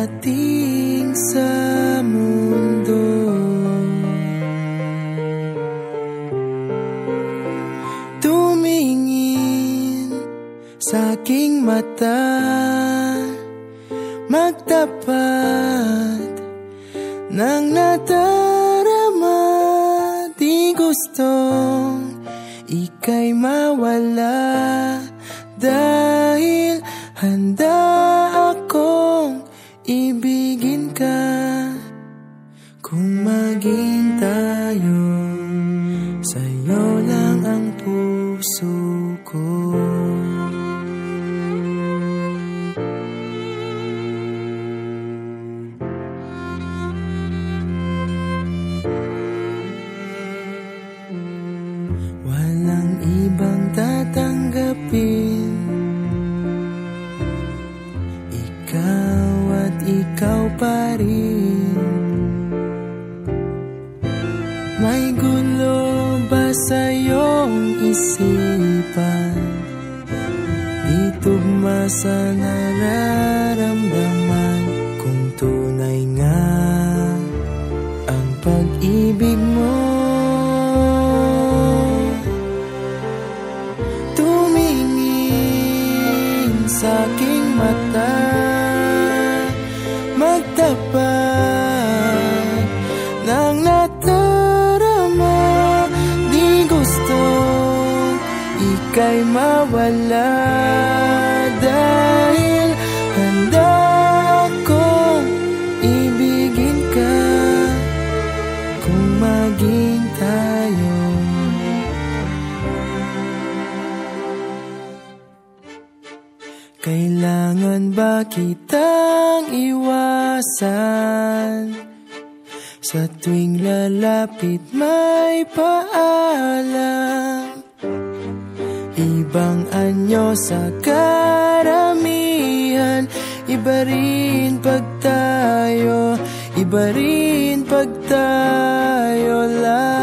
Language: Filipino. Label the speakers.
Speaker 1: Iparating sa mundo. Tumingin sa aking mata Magtapat ng nadarama. Di gustong ika'y mawala Dahil handa Kung maging tayo Sa'yo lang ang puso ko. Walang ibang tatanggapin. Ikaw at ikaw pa rin May gulo ba sa iyong isipan? Di tugma sa nararamdaman Kung tunay nga ang pag-ibig mo Tumingin sa aking mata mawala. Dahil handa akong ibigin ka Kung maging tayo. Kailangan ba kitang iwasan? Sa tuwing lalapit may paalam ibang anyo sa karamihan. Iba rin pag tayo, iba rin pag tayo lang.